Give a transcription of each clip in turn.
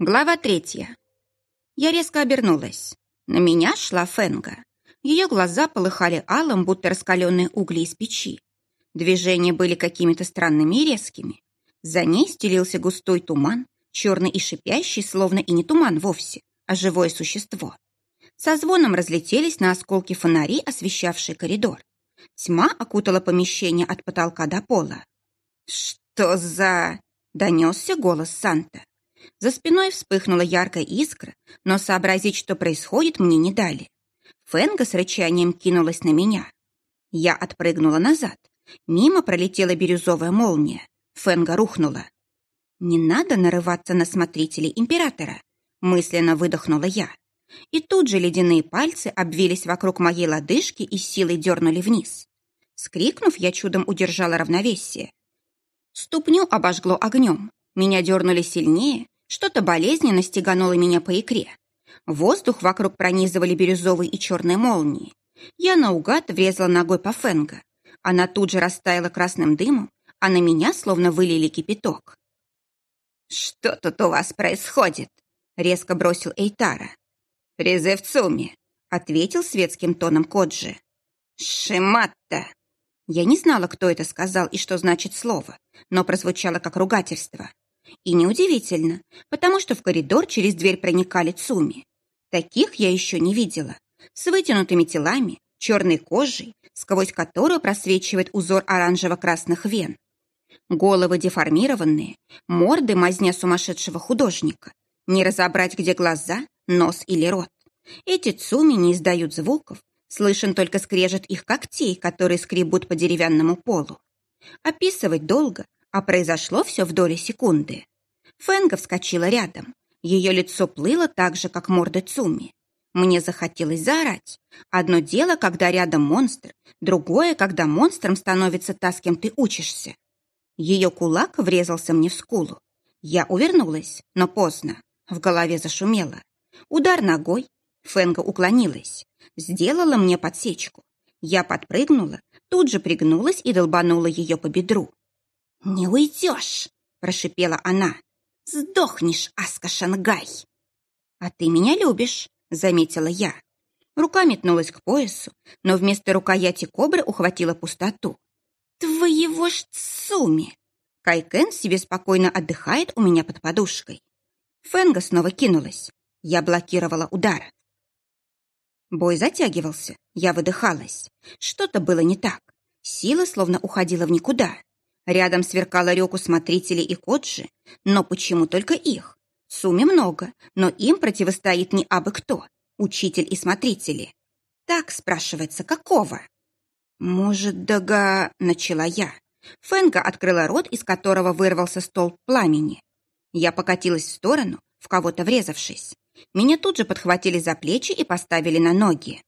Глава третья. Я резко обернулась. На меня шла Фенга. Ее глаза полыхали алым, будто раскаленные угли из печи. Движения были какими-то странными и резкими. За ней стелился густой туман, черный и шипящий, словно и не туман вовсе, а живое существо. Со звоном разлетелись на осколки фонари, освещавшие коридор. Тьма окутала помещение от потолка до пола. «Что за...» — донесся голос Санта. За спиной вспыхнула яркая искра, но сообразить, что происходит, мне не дали. Фенга с рычанием кинулась на меня. Я отпрыгнула назад. Мимо пролетела бирюзовая молния. Фенга рухнула. «Не надо нарываться на смотрителей императора», мысленно выдохнула я. И тут же ледяные пальцы обвились вокруг моей лодыжки и силой дернули вниз. Скрикнув, я чудом удержала равновесие. Ступню обожгло огнем. Меня дернули сильнее, что-то болезненно стегануло меня по икре. Воздух вокруг пронизывали бирюзовые и черные молнии. Я наугад врезала ногой по Фенга. Она тут же растаяла красным дымом, а на меня словно вылили кипяток. «Что тут у вас происходит?» — резко бросил Эйтара. «Призыв Цуми», — ответил светским тоном Коджи. «Шиматта!» Я не знала, кто это сказал и что значит слово, но прозвучало как ругательство. И неудивительно, потому что в коридор через дверь проникали цуми. Таких я еще не видела. С вытянутыми телами, черной кожей, сквозь которую просвечивает узор оранжево-красных вен. Головы деформированные, морды мазня сумасшедшего художника. Не разобрать, где глаза, нос или рот. Эти цуми не издают звуков, слышен только скрежет их когтей, которые скребут по деревянному полу. Описывать долго, а произошло все в доли секунды. Фэнга вскочила рядом. Ее лицо плыло так же, как морда Цуми. Мне захотелось заорать. Одно дело, когда рядом монстр, другое, когда монстром становится та, с кем ты учишься. Ее кулак врезался мне в скулу. Я увернулась, но поздно. В голове зашумело. Удар ногой. Фэнга уклонилась. Сделала мне подсечку. Я подпрыгнула, тут же пригнулась и долбанула ее по бедру. «Не уйдешь!» – прошипела она. «Сдохнешь, Аска Шангай!» «А ты меня любишь», – заметила я. Рука метнулась к поясу, но вместо рукояти кобры ухватила пустоту. «Твоего ж Цуми!» Кайкен себе спокойно отдыхает у меня под подушкой. Фенга снова кинулась. Я блокировала удар. Бой затягивался. Я выдыхалась. Что-то было не так. Сила словно уходила в никуда. Рядом сверкала реку смотрителей и коджи, но почему только их? Суми много, но им противостоит не абы кто, учитель и смотрители. Так, спрашивается, какого? Может, дага... начала я. Фенга открыла рот, из которого вырвался столб пламени. Я покатилась в сторону, в кого-то врезавшись. Меня тут же подхватили за плечи и поставили на ноги.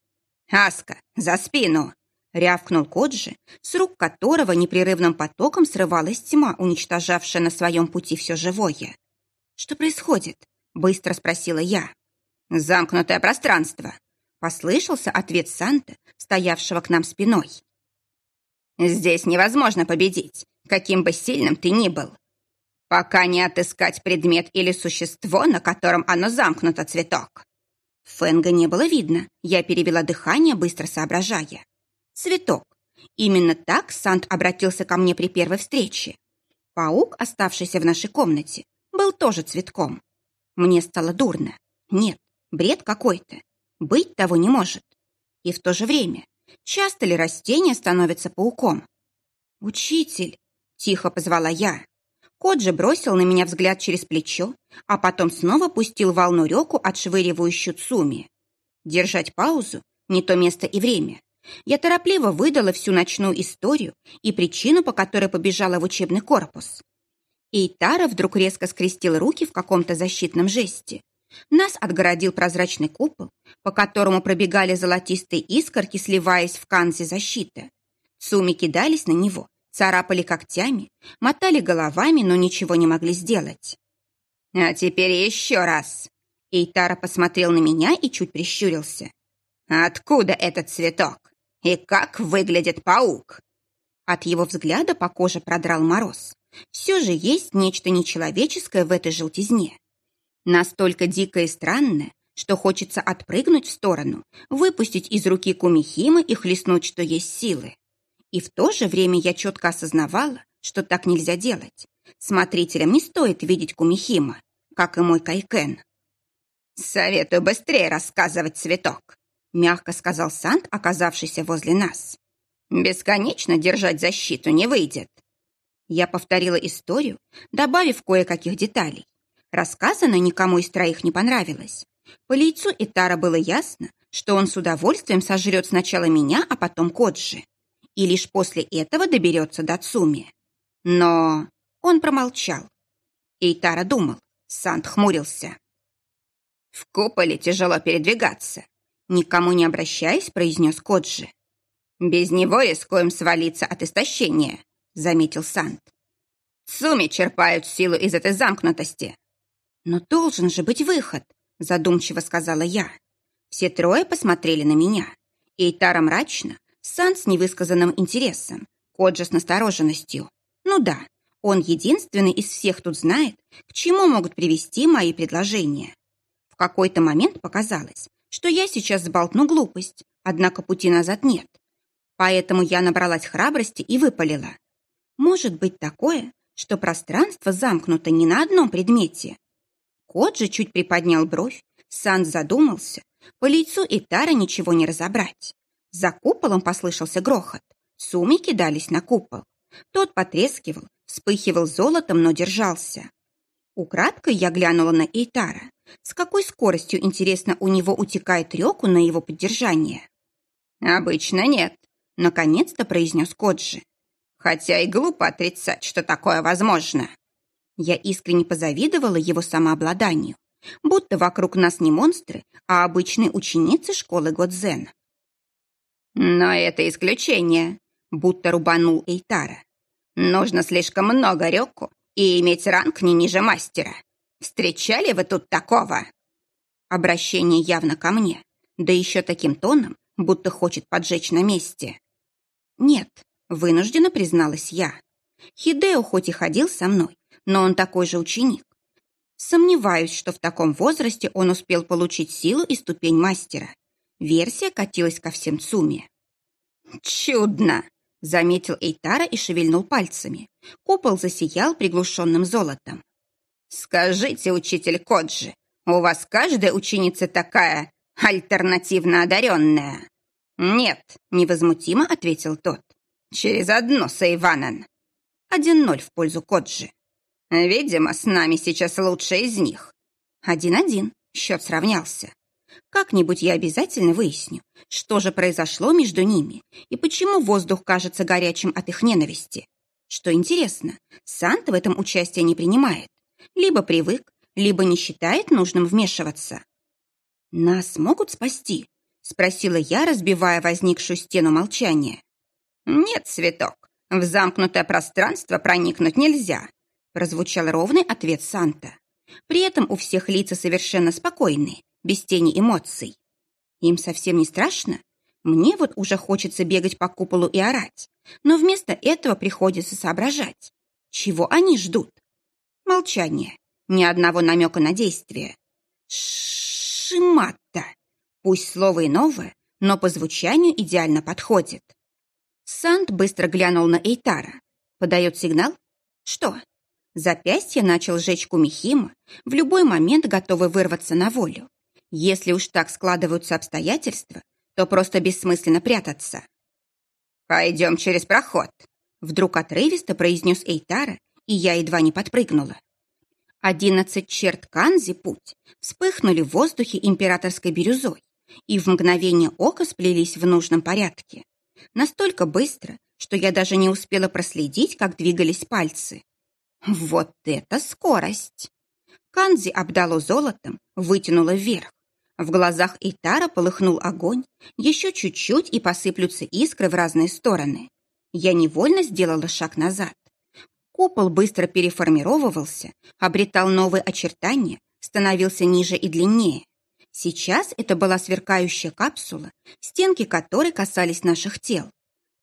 «Аска, за спину!» Рявкнул Коджи, с рук которого непрерывным потоком срывалась тьма, уничтожавшая на своем пути все живое. «Что происходит?» — быстро спросила я. «Замкнутое пространство», — послышался ответ Санта, стоявшего к нам спиной. «Здесь невозможно победить, каким бы сильным ты ни был. Пока не отыскать предмет или существо, на котором оно замкнуто, цветок». Фэнга не было видно, я перевела дыхание, быстро соображая. Цветок. Именно так Сант обратился ко мне при первой встрече. Паук, оставшийся в нашей комнате, был тоже цветком. Мне стало дурно. Нет, бред какой-то. Быть того не может. И в то же время, часто ли растение становится пауком? «Учитель!» — тихо позвала я. Кот же бросил на меня взгляд через плечо, а потом снова пустил волну реку, отшвыривающую Цуми. Держать паузу — не то место и время. Я торопливо выдала всю ночную историю и причину, по которой побежала в учебный корпус. И Тара вдруг резко скрестил руки в каком-то защитном жесте. Нас отгородил прозрачный купол, по которому пробегали золотистые искорки, сливаясь в канзе защиты. Суми кидались на него, царапали когтями, мотали головами, но ничего не могли сделать. «А теперь еще раз!» Эйтара посмотрел на меня и чуть прищурился. «Откуда этот цветок?» И как выглядит паук? От его взгляда по коже продрал мороз. Все же есть нечто нечеловеческое в этой желтизне. Настолько дикое и странное, что хочется отпрыгнуть в сторону, выпустить из руки Кумихима и хлестнуть, что есть силы. И в то же время я четко осознавала, что так нельзя делать. Смотрителям не стоит видеть Кумихима, как и мой Кайкен. «Советую быстрее рассказывать, цветок», — мягко сказал Сант, оказавшийся возле нас. «Бесконечно держать защиту не выйдет». Я повторила историю, добавив кое-каких деталей. Рассказанное никому из троих не понравилось. По лицу Итара было ясно, что он с удовольствием сожрет сначала меня, а потом Коджи. И лишь после этого доберется до Цуми. Но он промолчал. Итара думал, Сант хмурился. «В куполе тяжело передвигаться», — никому не обращаясь, произнес Коджи. «Без него рискуем свалиться от истощения», — заметил Сант. «Цуми черпают силу из этой замкнутости». «Но должен же быть выход», — задумчиво сказала я. Все трое посмотрели на меня. Эйтара мрачно, Сан с невысказанным интересом, Коджа с настороженностью. Ну да, он единственный из всех тут знает, к чему могут привести мои предложения. В какой-то момент показалось, что я сейчас сболтну глупость, однако пути назад нет. Поэтому я набралась храбрости и выпалила. Может быть такое, что пространство замкнуто не на одном предмете. Кот же чуть приподнял бровь, Сан задумался, по лицу и Тара ничего не разобрать. За куполом послышался грохот. Сумы кидались на купол. Тот потрескивал, вспыхивал золотом, но держался. Украдкой я глянула на Эйтара. С какой скоростью, интересно, у него утекает реку на его поддержание? «Обычно нет», — наконец-то произнес Коджи. «Хотя и глупо отрицать, что такое возможно». Я искренне позавидовала его самообладанию, будто вокруг нас не монстры, а обычные ученицы школы Годзен. «Но это исключение», — будто рубанул Эйтара. «Нужно слишком много реку и иметь ранг не ниже мастера. Встречали вы тут такого?» Обращение явно ко мне, да еще таким тоном, будто хочет поджечь на месте. «Нет», — вынужденно призналась я. Хидео хоть и ходил со мной, но он такой же ученик. Сомневаюсь, что в таком возрасте он успел получить силу и ступень мастера. Версия катилась ко всем Цуме. «Чудно!» — заметил Эйтара и шевельнул пальцами. Купол засиял приглушенным золотом. «Скажите, учитель Коджи, у вас каждая ученица такая альтернативно одаренная?» «Нет», — невозмутимо ответил тот. «Через одно, Сайванан». Один ноль в пользу Коджи. «Видимо, с нами сейчас лучшая из них». Один-один, счет сравнялся. Как-нибудь я обязательно выясню, что же произошло между ними и почему воздух кажется горячим от их ненависти. Что интересно, Санта в этом участие не принимает. Либо привык, либо не считает нужным вмешиваться. «Нас могут спасти?» — спросила я, разбивая возникшую стену молчания. «Нет, цветок, в замкнутое пространство проникнуть нельзя», — прозвучал ровный ответ Санта. При этом у всех лица совершенно спокойные, без тени эмоций. Им совсем не страшно? Мне вот уже хочется бегать по куполу и орать, но вместо этого приходится соображать. Чего они ждут? Молчание. Ни одного намека на действие. Шиматта. Пусть слово и новое, но по звучанию идеально подходит. Сант быстро глянул на Эйтара. Подает сигнал? Что? Запястье начал жечь Кумихима, в любой момент готовый вырваться на волю. Если уж так складываются обстоятельства, то просто бессмысленно прятаться. «Пойдем через проход», — вдруг отрывисто произнес Эйтара, и я едва не подпрыгнула. Одиннадцать черт Канзи путь вспыхнули в воздухе императорской бирюзой и в мгновение ока сплелись в нужном порядке. Настолько быстро, что я даже не успела проследить, как двигались пальцы. Вот это скорость! Канзи обдало золотом, вытянуло вверх. В глазах Итара полыхнул огонь, еще чуть-чуть и посыплются искры в разные стороны. Я невольно сделала шаг назад. Купол быстро переформировывался, обретал новые очертания, становился ниже и длиннее. Сейчас это была сверкающая капсула, стенки которой касались наших тел.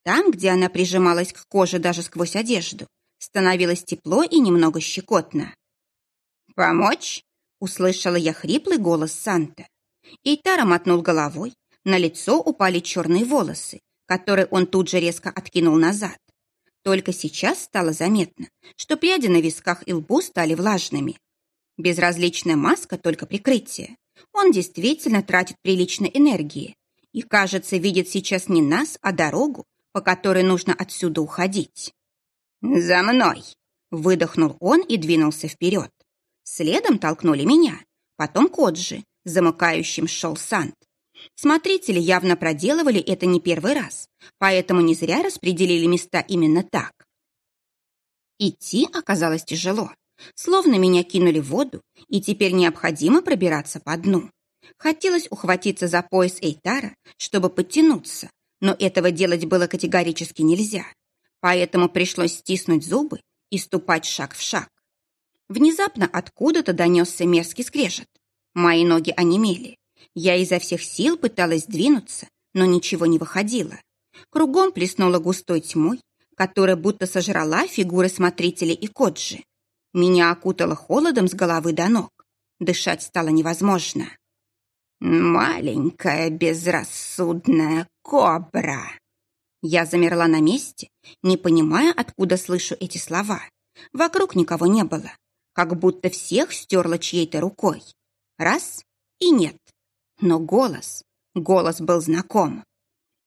Там, где она прижималась к коже даже сквозь одежду, становилось тепло и немного щекотно. «Помочь?» услышала я хриплый голос Санта. Эйтара мотнул головой, на лицо упали черные волосы, которые он тут же резко откинул назад. Только сейчас стало заметно, что пряди на висках и лбу стали влажными. Безразличная маска только прикрытие. Он действительно тратит прилично энергии и, кажется, видит сейчас не нас, а дорогу, по которой нужно отсюда уходить. «За мной!» — выдохнул он и двинулся вперед. Следом толкнули меня, потом Коджи, замыкающим шел Сант. Смотрители явно проделывали это не первый раз, поэтому не зря распределили места именно так. Идти оказалось тяжело, словно меня кинули в воду, и теперь необходимо пробираться по дну. Хотелось ухватиться за пояс Эйтара, чтобы подтянуться, но этого делать было категорически нельзя, поэтому пришлось стиснуть зубы и ступать шаг в шаг. Внезапно откуда-то донесся мерзкий скрежет. Мои ноги онемели. Я изо всех сил пыталась двинуться, но ничего не выходило. Кругом плеснула густой тьмой, которая будто сожрала фигуры смотрителей и Коджи. Меня окутало холодом с головы до ног. Дышать стало невозможно. «Маленькая безрассудная кобра!» Я замерла на месте, не понимая, откуда слышу эти слова. Вокруг никого не было, как будто всех стерла чьей-то рукой. Раз — и нет. Но голос, голос был знаком.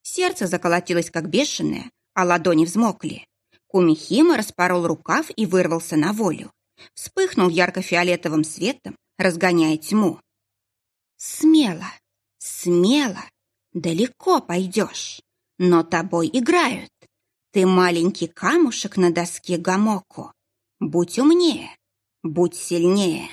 Сердце заколотилось, как бешеное, а ладони взмокли. Кумихима распорол рукав и вырвался на волю. Вспыхнул ярко-фиолетовым светом, разгоняя тьму. «Смело, смело, далеко пойдешь, но тобой играют. Ты маленький камушек на доске Гамоку. Будь умнее, будь сильнее».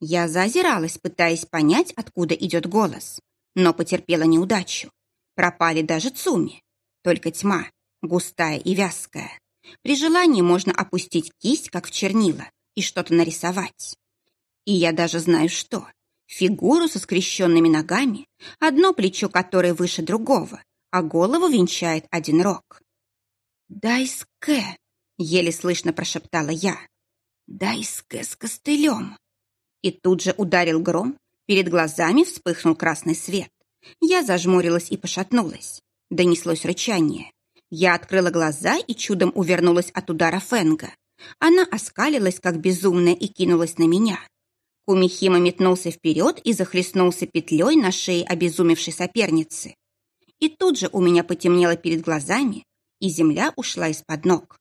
Я заозиралась, пытаясь понять, откуда идет голос, но потерпела неудачу. Пропали даже Цуми. Только тьма, густая и вязкая. При желании можно опустить кисть, как в чернила, и что-то нарисовать. И я даже знаю что. Фигуру со скрещенными ногами, одно плечо которое выше другого, а голову венчает один рог. «Дайске!» — еле слышно прошептала я. «Дайске с костылем!» И тут же ударил гром, перед глазами вспыхнул красный свет. Я зажмурилась и пошатнулась. Донеслось рычание. Я открыла глаза и чудом увернулась от удара Фенга. Она оскалилась, как безумная, и кинулась на меня. Кумихима метнулся вперед и захлестнулся петлей на шее обезумевшей соперницы. И тут же у меня потемнело перед глазами, и земля ушла из-под ног.